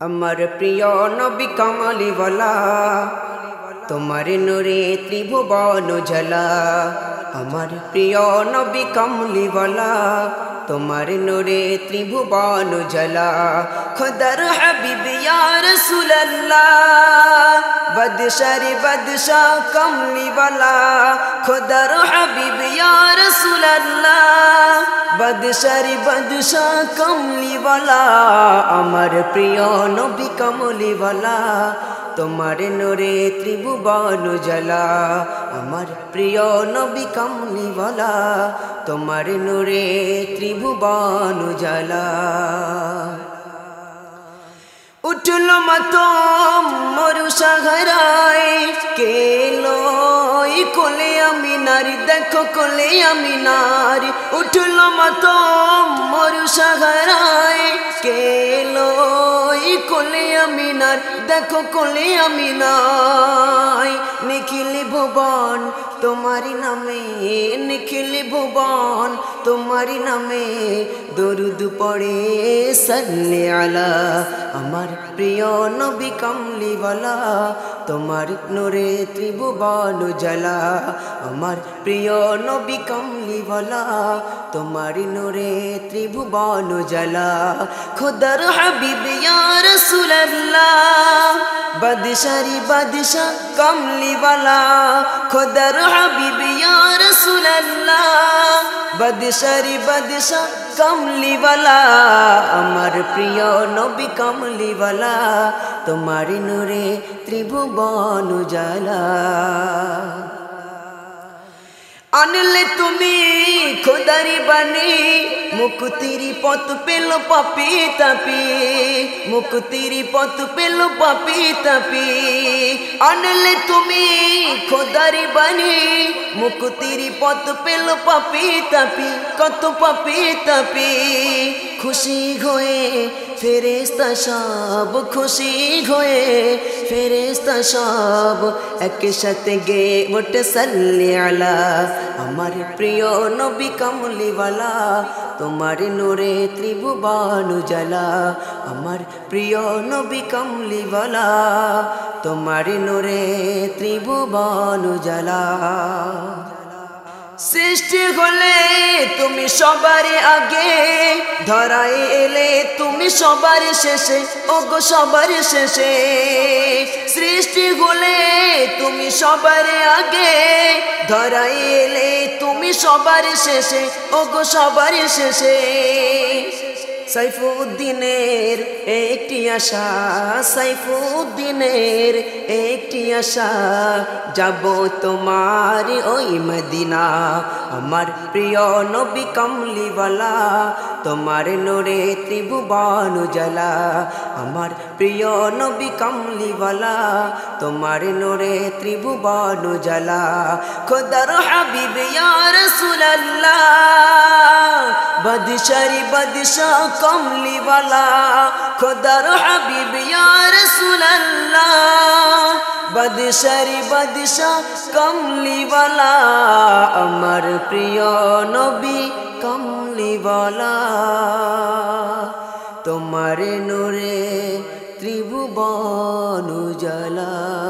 আমার প্রিয় নবী কামালিওয়ালা তোমার নূরে ত্রিভুবন জলা আমার প্রিয় নবী কামলিওয়ালা, তোমার নূরে ত্রিভুবন জলা খুদর হাবিব ইয়া রাসূলুল্লাহ বদশর বদশা কমলিওয়ালা, খুদর হাবিব ইয়া রাসূলুল্লাহ বদশারি বদশা কমলিওয়ালা, আমার প্রিয় নবী কমলিওয়ালা তোমার নোরে ত্রিভুবন জলা আমার প্রিয় নবী কমলিওয়ালা, তোমার নোরে ত্রিভুবন জলা উঠল মাতম মরু সাগরায় কেলো আমি নারী, দেখো কোলে আমি নারী। উঠল মাতম মরু সাগরায় দেখো কোলে আমি নাই। নিখিলি ভুবন তোমারি নামে, নিখিলি ভুবন তোমারি নামে দরুদ পড়ে। সল্লে আলা, আমার প্রিয় নবী কামলিওয়ালা, তোমার নোরে ত্রিভুবন জলা আমার প্রিয় নবী কামলিওয়ালা, তোমার নোরে ত্রিভুবন জলা খুদর হাবিব ইয়া বাদশারি বাদশা কমলিওয়ালা, খুদর হাবিব, ইয়া রাসূলুল্লাহ। বাদশারি বাদশা কমলিওয়ালা, আমার প্রিয় নবী কমলিওয়ালা, তোমার নূরে ত্রিভুবন জালা আনলে তুমি খোদারি বানি মুকুতিরি পথ পেল পাপি তাপি মুকুতিরি পথ পেল পাপি তাপি। আনলে তুমি খোদারি বানি মুকুতিরি পথ পেল পাপি তাপি, কত পাপি তাপি। খুশি হয়ে ফেরেস্তা সব খুশি হয়ে ফেরেস্তা সব একসাথে গে ওটে সাল্লি আলা। আমার প্রিয় নবী কমলিওয়ালা, তোমার নোরে ত্রিভুবন জলা আমার প্রিয় নবী কমলিওয়ালা, তোমার নোরে ত্রিভুবন জলা সৃষ্টি হলে তুমি সবার আগে ধরাই এলে তুমি সবার শেষে, ওগো সবার শেষে। সৃষ্টি হলে তুমি সবার আগে ধরাই এলে তুমি সবার শেষে, ওগো সবার শেষে। সাইফুদ্দিনের একটি আশা, সাইফুদ্দিনের একটি আশা, যাব তোমার ওই মদিনা। আমার প্রিয় নবী কমলিওয়ালা, তোমার নোরে ত্রিভুবন জলা আমার প্রিয় নবী কমলিওয়ালা, তোমার নোরে ত্রিভুবন জলা খোদার হাবিব ইয়া বদশারি বদশা কমলিওয়ালা, খোদার হাবিব, ইয়া রাসূলুল্লাহ। বদশারি বদশা কমলিওয়ালা, আমার প্রিয় নবী, কমলিওয়ালা। তোমার নূরে ত্রিভুবন জলা